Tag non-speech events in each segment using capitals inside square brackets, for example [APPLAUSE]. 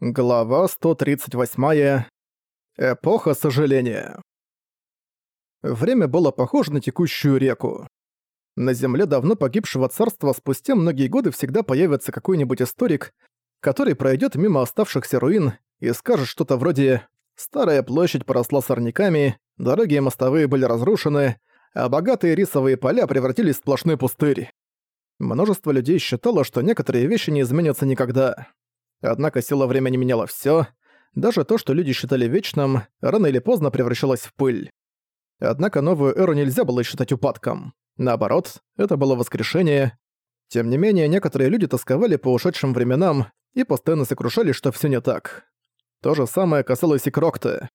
Глава 138. Эпоха сожаления. Время было похоже на текущую реку. На земле давно погибшего царства спустя многие годы всегда появится какой-нибудь историк, который пройдет мимо оставшихся руин и скажет что-то вроде «Старая площадь поросла сорняками, дороги и мостовые были разрушены, а богатые рисовые поля превратились в сплошной пустырь». Множество людей считало, что некоторые вещи не изменятся никогда. Однако сила времени меняла всё, даже то, что люди считали вечным, рано или поздно превращалось в пыль. Однако новую эру нельзя было считать упадком. Наоборот, это было воскрешение. Тем не менее, некоторые люди тосковали по ушедшим временам и постоянно сокрушались, что всё не так. То же самое касалось и Крокта.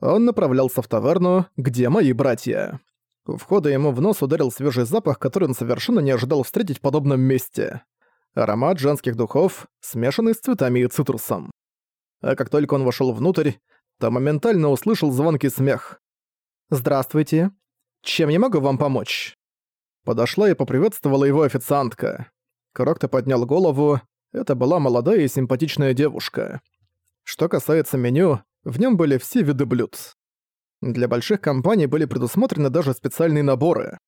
Он направлялся в таверну, где мои братья. У входа ему в нос ударил свежий запах, который он совершенно не ожидал встретить в подобном месте аромат женских духов, смешанный с цветами и цитрусом. А как только он вошёл внутрь, то моментально услышал звонкий смех. «Здравствуйте. Чем я могу вам помочь?» Подошла и поприветствовала его официантка. Крокто поднял голову. Это была молодая и симпатичная девушка. Что касается меню, в нём были все виды блюд. Для больших компаний были предусмотрены даже специальные наборы.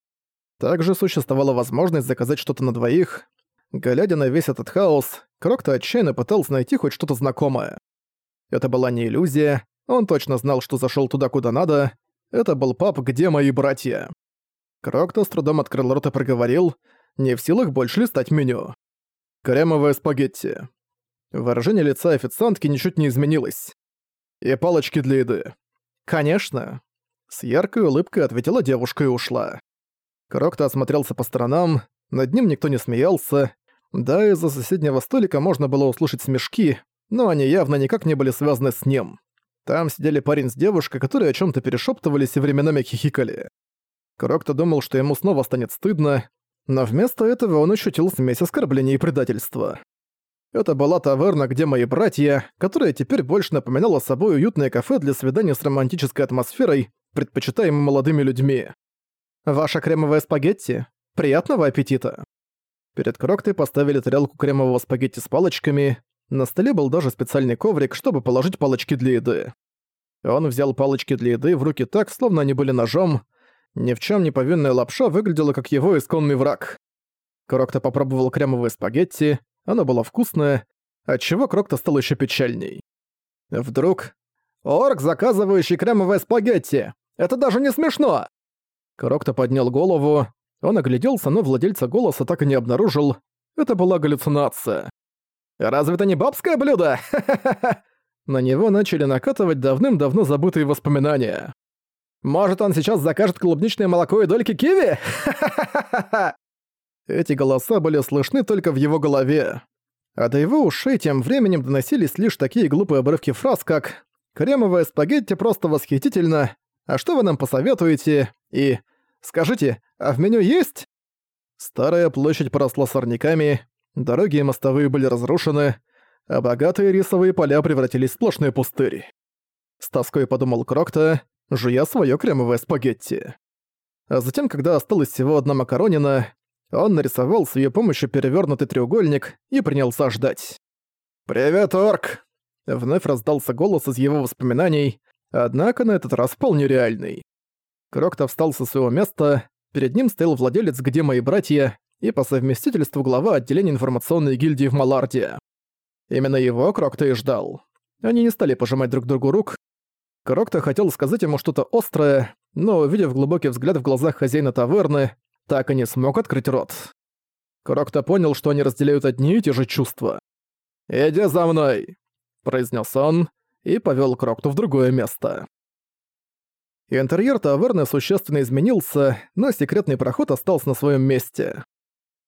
Также существовала возможность заказать что-то на двоих, Глядя на весь этот хаос, Крокто отчаянно пытался найти хоть что-то знакомое. Это была не иллюзия, он точно знал, что зашёл туда, куда надо. Это был паб «Где мои братья?». Крокто с трудом открыл рот и проговорил, не в силах больше листать меню. «Кремовое спагетти». Выражение лица официантки ничуть не изменилось. «И палочки для еды». «Конечно». С яркой улыбкой ответила девушка и ушла. Крокто осмотрелся по сторонам, над ним никто не смеялся, да, из-за соседнего столика можно было услышать смешки, но они явно никак не были связаны с ним. Там сидели парень с девушкой, которые о чем то перешептывались и временами хихикали. Крокто думал, что ему снова станет стыдно, но вместо этого он ощутил смесь оскорблений и предательства. Это была таверна, где мои братья, которая теперь больше напоминала собой уютное кафе для свидания с романтической атмосферой, предпочитаемым молодыми людьми. «Ваша кремовая спагетти? Приятного аппетита!» Перед Кроктой поставили тарелку кремового спагетти с палочками. На столе был даже специальный коврик, чтобы положить палочки для еды. Он взял палочки для еды в руки так, словно они были ножом. Ни в чем не повинная лапша выглядела как его исконный враг. Крокта попробовал кремовые спагетти, оно было вкусное, отчего Крокта стал еще печальней. Вдруг... «Орк, заказывающий кремовые спагетти! Это даже не смешно!» Крокта поднял голову, он огляделся, но владельца голоса так и не обнаружил. Это была галлюцинация. «Разве это не бабское блюдо? [LAUGHS] На него начали накатывать давным-давно забытые воспоминания. «Может, он сейчас закажет клубничное молоко и дольки киви? [LAUGHS] Эти голоса были слышны только в его голове. А до его ушей тем временем доносились лишь такие глупые обрывки фраз, как «Кремовое спагетти просто восхитительно», «А что вы нам посоветуете?» и Скажите, а в меню есть?» Старая площадь поросла сорняками, дороги и мостовые были разрушены, а богатые рисовые поля превратились в сплошные пустыри. С тоской подумал Крокта, жуя своё кремовое спагетти. А затем, когда осталась всего одна макаронина, он нарисовал с её помощью перевёрнутый треугольник и принялся ждать. «Привет, орк!» Вновь раздался голос из его воспоминаний, однако на этот раз вполне реальный. Крокто встал со своего места, перед ним стоял владелец «Где мои братья» и по совместительству глава отделения информационной гильдии в Маларде. Именно его Крокто и ждал. Они не стали пожимать друг другу рук. Крокто хотел сказать ему что-то острое, но, увидев глубокий взгляд в глазах хозяина таверны, так и не смог открыть рот. Крокто понял, что они разделяют одни и те же чувства. «Иди за мной!» – произнес он и повел Крокту в другое место. Интерьер таверны существенно изменился, но секретный проход остался на своем месте.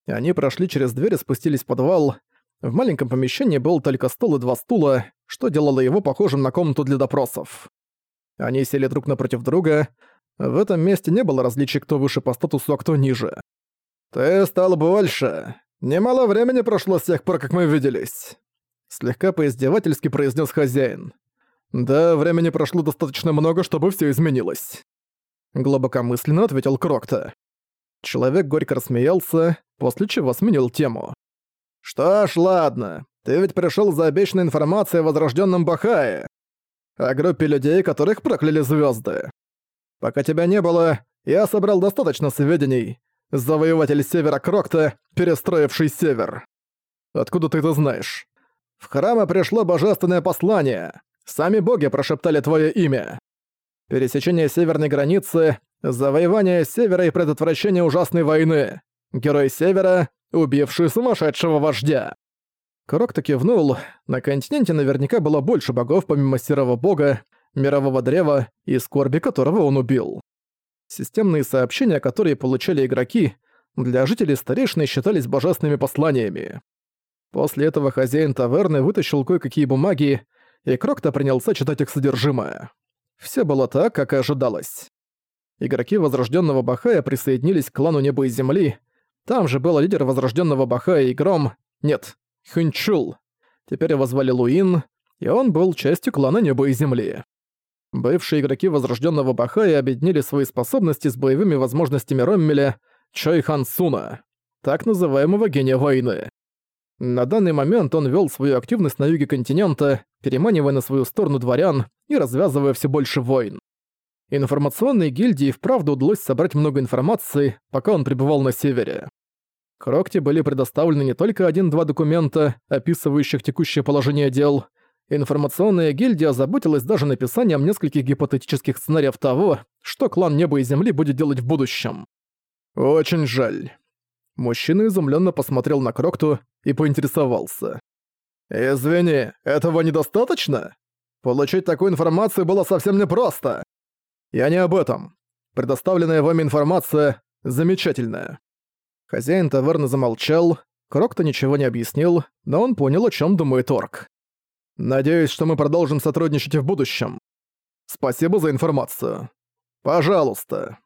Они прошли через дверь и спустились в подвал. В маленьком помещении был только стол и два стула, что делало его похожим на комнату для допросов. Они сели друг напротив друга. В этом месте не было различий, кто выше по статусу, а кто ниже. «Ты стал больше. Немало времени прошло с тех пор, как мы виделись», — слегка поиздевательски произнес хозяин. «Да, времени прошло достаточно много, чтобы все изменилось», — глубокомысленно ответил Крокта. Человек горько рассмеялся, после чего сменил тему. «Что ж, ладно. Ты ведь пришел за обещанной информацией о возрожденном Бахае. О группе людей, которых прокляли звезды. Пока тебя не было, я собрал достаточно сведений. Завоеватель Севера Крокта, перестроивший Север. Откуда ты это знаешь? В храмы пришло божественное послание. Сами боги прошептали твое имя. Пересечение северной границы, завоевание Севера и предотвращение ужасной войны. Герой Севера, убивший сумасшедшего вождя. Крокто кивнул. На континенте наверняка было больше богов помимо Серого Бога, Мирового Древа и Скорби, которого он убил. Системные сообщения, которые получали игроки, для жителей старейшины считались божественными посланиями. После этого хозяин таверны вытащил кое-какие бумаги, и Крокто принялся читать их содержимое. Все было так, как и ожидалось. Игроки Возрожденного Бахая присоединились к клану Неба и Земли. Там же был лидер Возрожденного Бахая и Гром. Нет, Хунчул. Теперь его звали Луин, и он был частью клана Неба и Земли. Бывшие игроки Возрожденного Бахая объединили свои способности с боевыми возможностями Роммеля Чой Хан Суна, так называемого гения войны. На данный момент он вел свою активность на юге континента, переманивая на свою сторону дворян и развязывая все больше войн. Информационной гильдии вправду удалось собрать много информации, пока он пребывал на севере. Крокте были предоставлены не только один-два документа, описывающих текущее положение дел. Информационная гильдия озаботилась даже написанием нескольких гипотетических сценариев того, что клан Неба и Земли будет делать в будущем. «Очень жаль». Мужчина изумленно посмотрел на Крокту и поинтересовался. «Извини, этого недостаточно? Получить такую информацию было совсем непросто. Я не об этом. Предоставленная вами информация замечательная. Хозяин таверны замолчал, Крокто ничего не объяснил, но он понял, о чем думает Орк. «Надеюсь, что мы продолжим сотрудничать в будущем. Спасибо за информацию. Пожалуйста».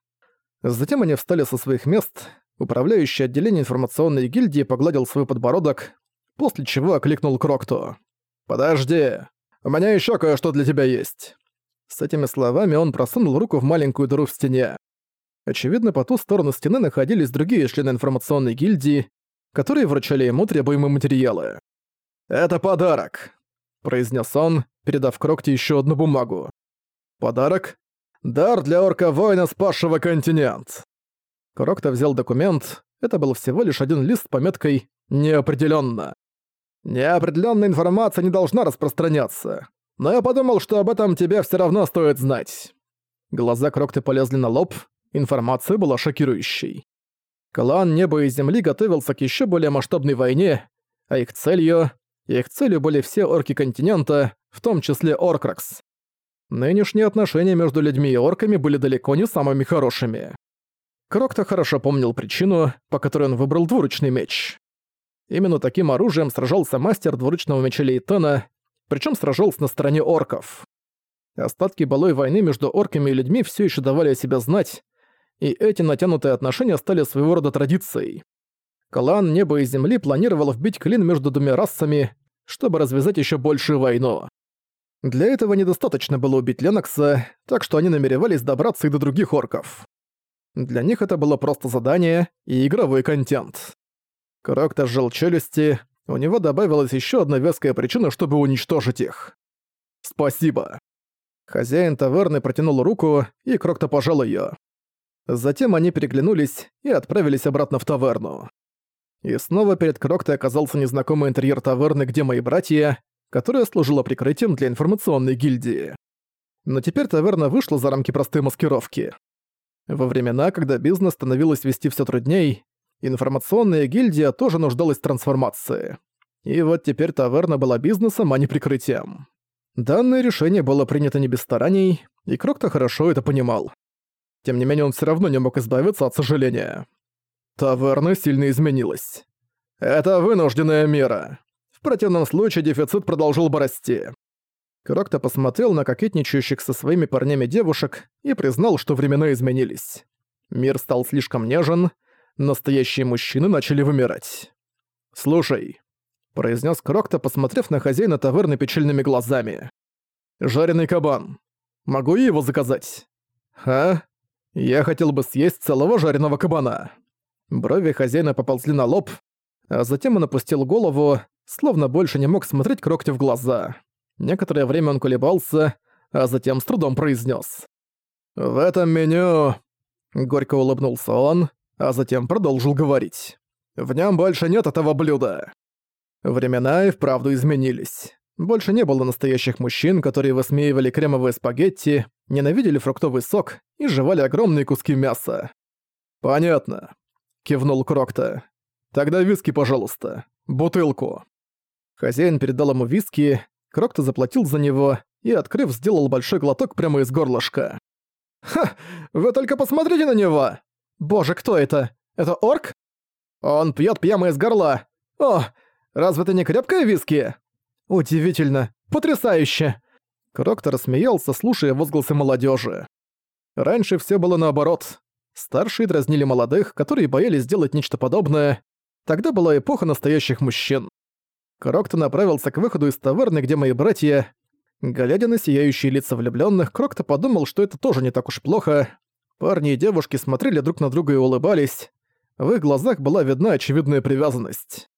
Затем они встали со своих мест, управляющий отделение информационной гильдии погладил свой подбородок, после чего окликнул Крокто. «Подожди, у меня еще кое-что для тебя есть». С этими словами он просунул руку в маленькую дыру в стене. Очевидно, по ту сторону стены находились другие члены информационной гильдии, которые вручали ему требуемые материалы. «Это подарок», — произнес он, передав Крокте еще одну бумагу. «Подарок? Дар для орка-воина, спасшего континент». Крокта взял документ, это был всего лишь один лист с пометкой «Неопределённо». «Неопределённая информация не должна распространяться, но я подумал, что об этом тебе все равно стоит знать». Глаза Крокты полезли на лоб, Информация была шокирующей. Клан Неба и Земли готовился к еще более масштабной войне, а их целью... Их целью были все орки континента, в том числе Оркракс. Нынешние отношения между людьми и орками были далеко не самыми хорошими. Крокто хорошо помнил причину, по которой он выбрал двуручный меч. Именно таким оружием сражался мастер двуручного меча Лейтона, причем сражался на стороне орков. Остатки былой войны между орками и людьми все еще давали о себя знать, и эти натянутые отношения стали своего рода традицией. Клан Неба и Земли планировал вбить клин между двумя расами, чтобы развязать еще большую войну. Для этого недостаточно было убить Ленокса, так что они намеревались добраться и до других орков. Для них это было просто задание и игровой контент. Крокто сжал челюсти, у него добавилась еще одна веская причина, чтобы уничтожить их. «Спасибо». Хозяин таверны протянул руку, и Крокто пожал ее. Затем они переглянулись и отправились обратно в таверну. И снова перед Кроктой оказался незнакомый интерьер таверны «Где мои братья», которая служила прикрытием для информационной гильдии. Но теперь таверна вышла за рамки простой маскировки. Во времена, когда бизнес становилось вести все трудней, информационная гильдия тоже нуждалась в трансформации. И вот теперь таверна была бизнесом, а не прикрытием. Данное решение было принято не без стараний, и Крокто хорошо это понимал. Тем не менее, он все равно не мог избавиться от сожаления. Таверна сильно изменилась. Это вынужденная мера. В противном случае дефицит продолжил бы расти. Крокто посмотрел на кокетничающих со своими парнями девушек и признал, что времена изменились. Мир стал слишком нежен, настоящие мужчины начали вымирать. «Слушай», — произнес Крокто, посмотрев на хозяина таверны печальными глазами. «Жареный кабан. Могу я его заказать?» «А?» Я хотел бы съесть целого жареного кабана. Брови хозяина поползли на лоб, а затем он опустил голову, словно больше не мог смотреть Крокте в глаза. Некоторое время он колебался, а затем с трудом произнес: «В этом меню...» Горько улыбнулся он, а затем продолжил говорить. «В нем больше нет этого блюда». Времена и вправду изменились. Больше не было настоящих мужчин, которые высмеивали кремовые спагетти, ненавидели фруктовый сок и жевали огромные куски мяса. «Понятно», — кивнул Крокта. «Тогда виски, пожалуйста. Бутылку». Хозяин передал ему виски, Крокта заплатил за него и, открыв, сделал большой глоток прямо из горлышка. «Ха! Вы только посмотрите на него! Боже, кто это? Это орк? Он пьет прямо из горла! О, разве это не крепкое виски?» «Удивительно! Потрясающе!» Крокто рассмеялся, слушая возгласы молодежи. Раньше все было наоборот. Старшие дразнили молодых, которые боялись сделать нечто подобное. Тогда была эпоха настоящих мужчин. Крокто направился к выходу из таверны, где мои братья... Глядя на сияющие лица влюбленных, Крокто подумал, что это тоже не так уж плохо. Парни и девушки смотрели друг на друга и улыбались. В их глазах была видна очевидная привязанность.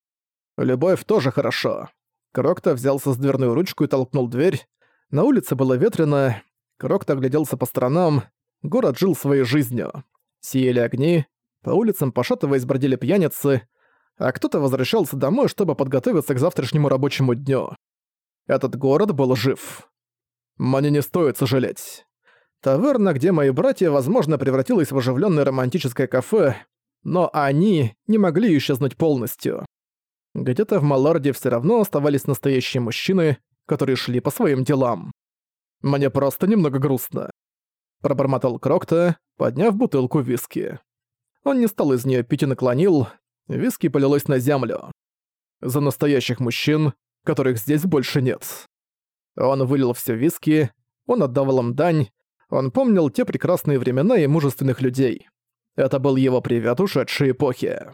Любовь тоже хорошо. Крокто взялся с дверную ручку и толкнул дверь. На улице было ветрено. Крокто огляделся по сторонам. Город жил своей жизнью. Сияли огни. По улицам, пошатываясь, бродили пьяницы. А кто-то возвращался домой, чтобы подготовиться к завтрашнему рабочему дню. Этот город был жив. Мне не стоит сожалеть. Таверна, где мои братья, возможно, превратилась в оживленное романтическое кафе, но они не могли исчезнуть полностью. Где-то в Маларде все равно оставались настоящие мужчины, которые шли по своим делам. Мне просто немного грустно. Пробормотал Крокта, подняв бутылку виски. Он не стал из нее пить и наклонил, виски полилось на землю. За настоящих мужчин, которых здесь больше нет. Он вылил все виски, он отдавал им дань, он помнил те прекрасные времена и мужественных людей. Это был его привет ушедшей эпохи.